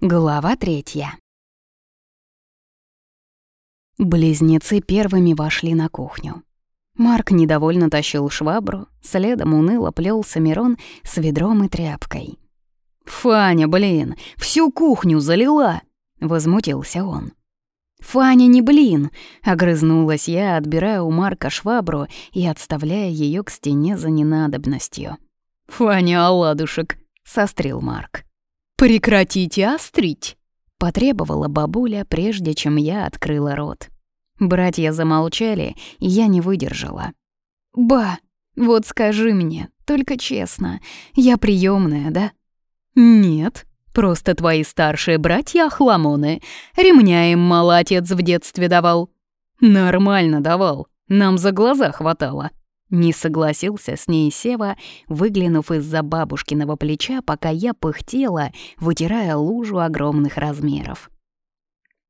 Глава третья. Близнецы первыми вошли на кухню. Марк недовольно тащил швабру, следом уныло плелся Мирон с ведром и тряпкой. «Фаня, блин, всю кухню залила!» — возмутился он. «Фаня, не блин!» — огрызнулась я, отбирая у Марка швабру и отставляя ее к стене за ненадобностью. «Фаня, оладушек!» — сострил Марк. «Прекратите острить!» — потребовала бабуля, прежде чем я открыла рот. Братья замолчали, и я не выдержала. «Ба, вот скажи мне, только честно, я приемная, да?» «Нет, просто твои старшие братья охламоны. Ремня им мало отец в детстве давал». «Нормально давал, нам за глаза хватало», не согласился с ней Сева, выглянув из-за бабушкиного плеча, пока я пыхтела, вытирая лужу огромных размеров.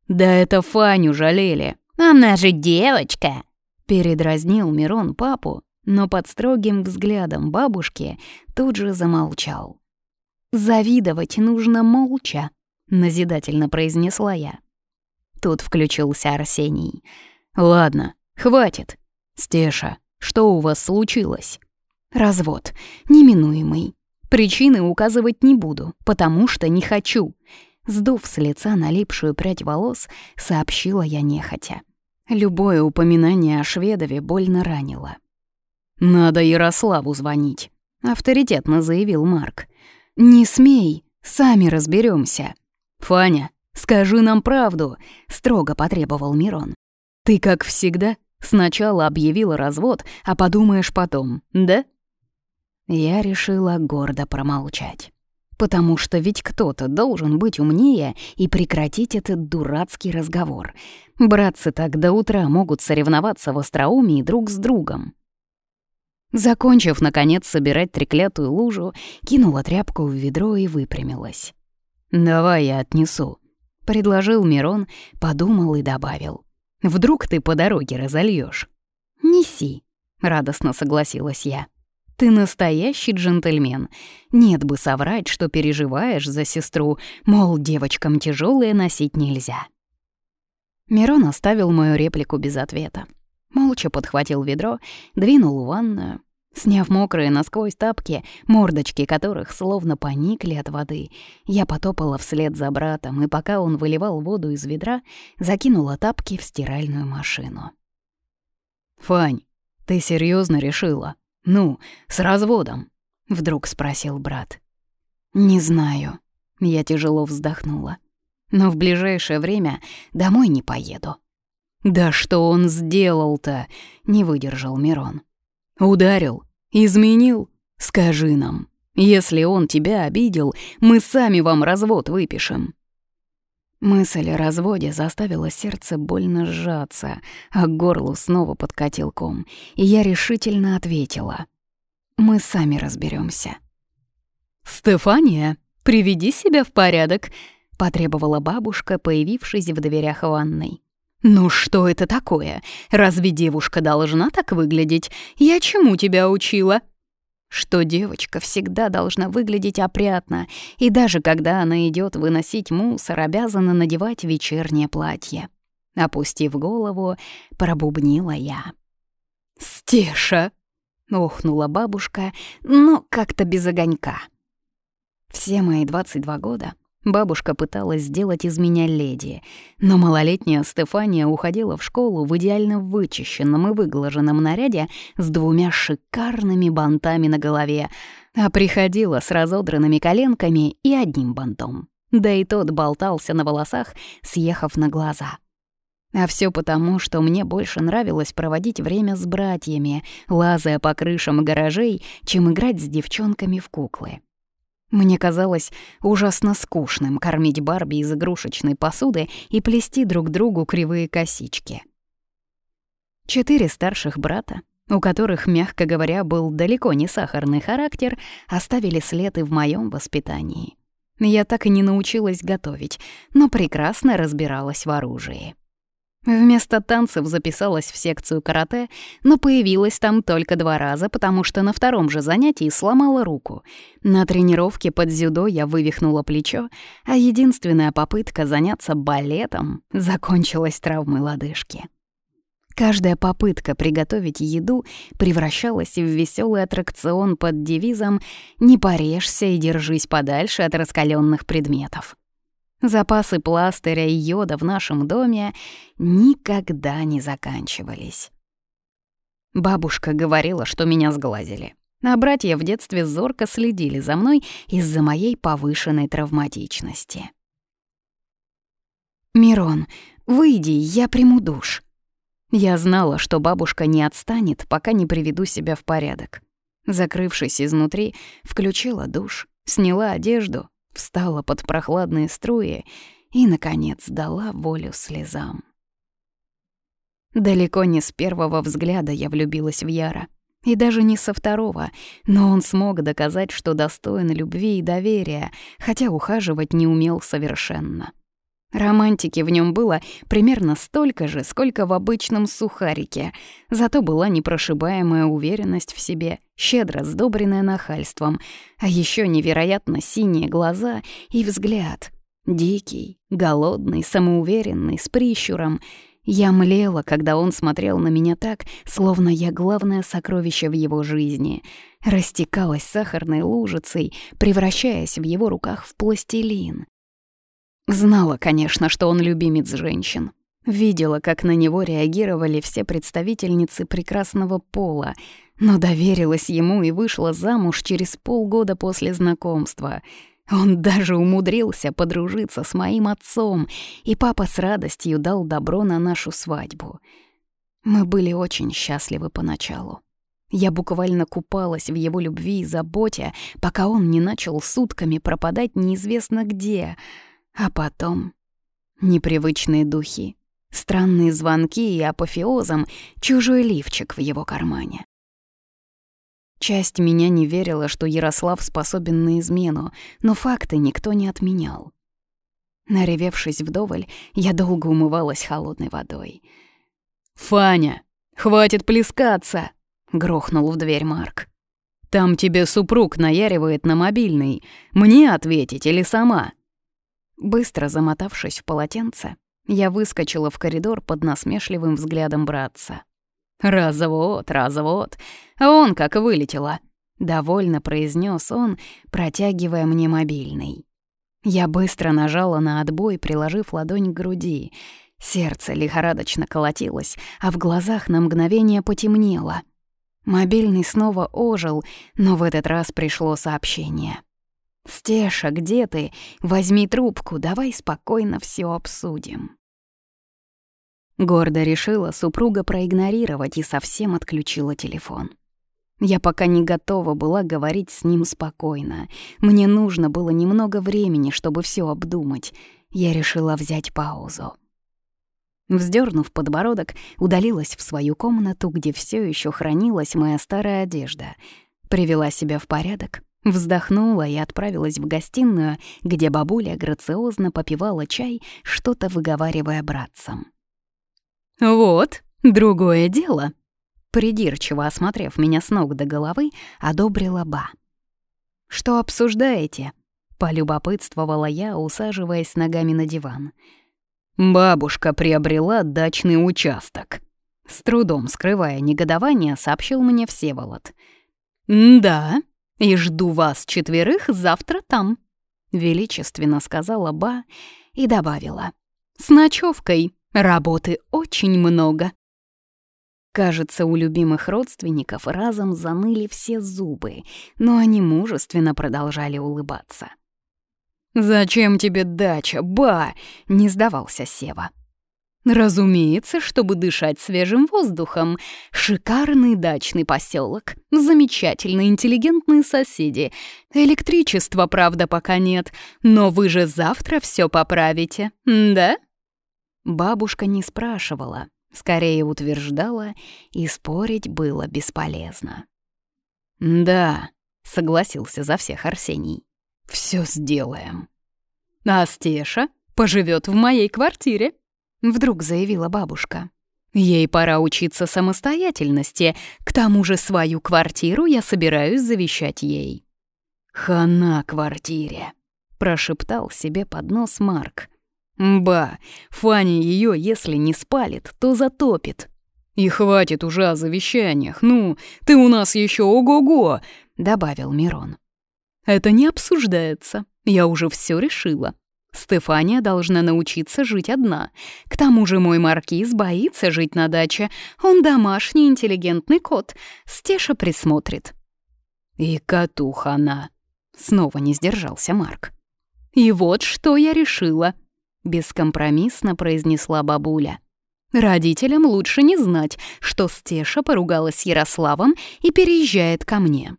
«Да это Фаню жалели! Она же девочка!» Передразнил Мирон папу, но под строгим взглядом бабушки тут же замолчал. «Завидовать нужно молча», — назидательно произнесла я. Тут включился Арсений. «Ладно, хватит. Стеша, что у вас случилось? Развод. Неминуемый. Причины указывать не буду, потому что не хочу. Сдув с лица налипшую прядь волос, сообщила я нехотя. Любое упоминание о Шведове больно ранило. «Надо Ярославу звонить», — авторитетно заявил Марк. «Не смей, сами разберемся. «Фаня, скажи нам правду», — строго потребовал Мирон. «Ты, как всегда, Сначала объявила развод, а подумаешь потом, да? Я решила гордо промолчать. Потому что ведь кто-то должен быть умнее и прекратить этот дурацкий разговор. Братцы так до утра могут соревноваться в остроумии друг с другом. Закончив, наконец, собирать треклятую лужу, кинула тряпку в ведро и выпрямилась. «Давай я отнесу», — предложил Мирон, подумал и добавил. Вдруг ты по дороге разольешь. «Неси», — радостно согласилась я. «Ты настоящий джентльмен. Нет бы соврать, что переживаешь за сестру, мол, девочкам тяжелое носить нельзя». Мирон оставил мою реплику без ответа. Молча подхватил ведро, двинул в ванную. Сняв мокрые насквозь тапки, мордочки которых словно поникли от воды, я потопала вслед за братом, и пока он выливал воду из ведра, закинула тапки в стиральную машину. «Фань, ты серьезно решила? Ну, с разводом?» — вдруг спросил брат. «Не знаю». Я тяжело вздохнула. «Но в ближайшее время домой не поеду». «Да что он сделал-то?» — не выдержал Мирон. «Ударил? Изменил? Скажи нам. Если он тебя обидел, мы сами вам развод выпишем». Мысль о разводе заставила сердце больно сжаться, а к горлу снова подкатил ком, и я решительно ответила. «Мы сами разберемся. «Стефания, приведи себя в порядок», — потребовала бабушка, появившись в дверях ванной. «Ну что это такое? Разве девушка должна так выглядеть? Я чему тебя учила?» Что девочка всегда должна выглядеть опрятно, и даже когда она идет выносить мусор, обязана надевать вечернее платье. Опустив голову, пробубнила я. «Стеша!» — охнула бабушка, но как-то без огонька. Все мои 22 года Бабушка пыталась сделать из меня леди, но малолетняя Стефания уходила в школу в идеально вычищенном и выглаженном наряде с двумя шикарными бантами на голове, а приходила с разодранными коленками и одним бантом. Да и тот болтался на волосах, съехав на глаза. А все потому, что мне больше нравилось проводить время с братьями, лазая по крышам гаражей, чем играть с девчонками в куклы. Мне казалось ужасно скучным кормить Барби из игрушечной посуды и плести друг другу кривые косички. Четыре старших брата, у которых, мягко говоря, был далеко не сахарный характер, оставили след и в моем воспитании. Я так и не научилась готовить, но прекрасно разбиралась в оружии. Вместо танцев записалась в секцию карате, но появилась там только два раза, потому что на втором же занятии сломала руку. На тренировке под дзюдо я вывихнула плечо, а единственная попытка заняться балетом закончилась травмой лодыжки. Каждая попытка приготовить еду превращалась в веселый аттракцион под девизом «Не порежься и держись подальше от раскаленных предметов». Запасы пластыря и йода в нашем доме никогда не заканчивались. Бабушка говорила, что меня сглазили, а братья в детстве зорко следили за мной из-за моей повышенной травматичности. «Мирон, выйди, я приму душ», я знала, что бабушка не отстанет, пока не приведу себя в порядок. Закрывшись изнутри, включила душ, сняла одежду, встала под прохладные струи и, наконец, дала волю слезам. Далеко не с первого взгляда я влюбилась в Яра. И даже не со второго, но он смог доказать, что достоин любви и доверия, хотя ухаживать не умел совершенно. Романтики в нем было примерно столько же, сколько в обычном сухарике, зато была непрошибаемая уверенность в себе, щедро сдобренная нахальством, а еще невероятно синие глаза и взгляд. Дикий, голодный, самоуверенный, с прищуром. Я млела, когда он смотрел на меня так, словно я главное сокровище в его жизни. Растекалась сахарной лужицей, превращаясь в его руках в пластилин. Знала, конечно, что он любимец женщин. Видела, как на него реагировали все представительницы прекрасного пола, но доверилась ему и вышла замуж через полгода после знакомства. Он даже умудрился подружиться с моим отцом, и папа с радостью дал добро на нашу свадьбу. Мы были очень счастливы поначалу. Я буквально купалась в его любви и заботе, пока он не начал сутками пропадать неизвестно где — а потом непривычные духи, странные звонки и апофеозом чужой лифчик в его кармане. Часть меня не верила, что Ярослав способен на измену, но факты никто не отменял. Наревевшись вдоволь, я долго умывалась холодной водой. «Фаня, хватит плескаться!» — грохнул в дверь Марк. «Там тебе супруг наяривает на мобильный. Мне ответить или сама?» Быстро замотавшись в полотенце, я выскочила в коридор под насмешливым взглядом братца. «Развод, развод, а он как вылетела!» — довольно произнес он, протягивая мне мобильный. Я быстро нажала на отбой, приложив ладонь к груди. Сердце лихорадочно колотилось, а в глазах на мгновение потемнело. Мобильный снова ожил, но в этот раз пришло сообщение. «Стеша, где ты? Возьми трубку, давай спокойно все обсудим». Гордо решила супруга проигнорировать и совсем отключила телефон. Я пока не готова была говорить с ним спокойно. Мне нужно было немного времени, чтобы все обдумать. Я решила взять паузу. Вздернув подбородок, удалилась в свою комнату, где все еще хранилась моя старая одежда. Привела себя в порядок, Вздохнула и отправилась в гостиную, где бабуля грациозно попивала чай, что-то выговаривая братцам. «Вот, другое дело», — придирчиво осмотрев меня с ног до головы, одобрила Ба. «Что обсуждаете?» — полюбопытствовала я, усаживаясь ногами на диван. «Бабушка приобрела дачный участок», — с трудом скрывая негодование, сообщил мне Всеволод. «Да», и жду вас четверых завтра там», — величественно сказала Ба и добавила. «С ночевкой работы очень много». Кажется, у любимых родственников разом заныли все зубы, но они мужественно продолжали улыбаться. «Зачем тебе дача, ба?» — не сдавался Сева. Разумеется, чтобы дышать свежим воздухом. Шикарный дачный поселок, замечательные интеллигентные соседи. Электричества, правда, пока нет, но вы же завтра все поправите, да? Бабушка не спрашивала, скорее утверждала, и спорить было бесполезно. «Да», — согласился за всех Арсений, — «всё сделаем». «А Стеша поживет в моей квартире», — вдруг заявила бабушка. «Ей пора учиться самостоятельности, к тому же свою квартиру я собираюсь завещать ей». «Хана квартире», — прошептал себе под нос Марк. «Ба, Фаня ее, если не спалит, то затопит». «И хватит уже о завещаниях, ну, ты у нас еще ого-го», — добавил Мирон. «Это не обсуждается, я уже все решила. Стефания должна научиться жить одна. К тому же мой маркиз боится жить на даче. Он домашний интеллигентный кот. Стеша присмотрит». «И котуха она», — снова не сдержался Марк. «И вот что я решила», — бескомпромиссно произнесла бабуля. «Родителям лучше не знать, что Стеша поругалась с Ярославом и переезжает ко мне».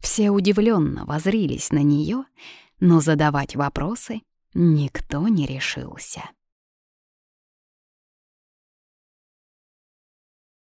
Все удивленно возрились на нее, но задавать вопросы никто не решился.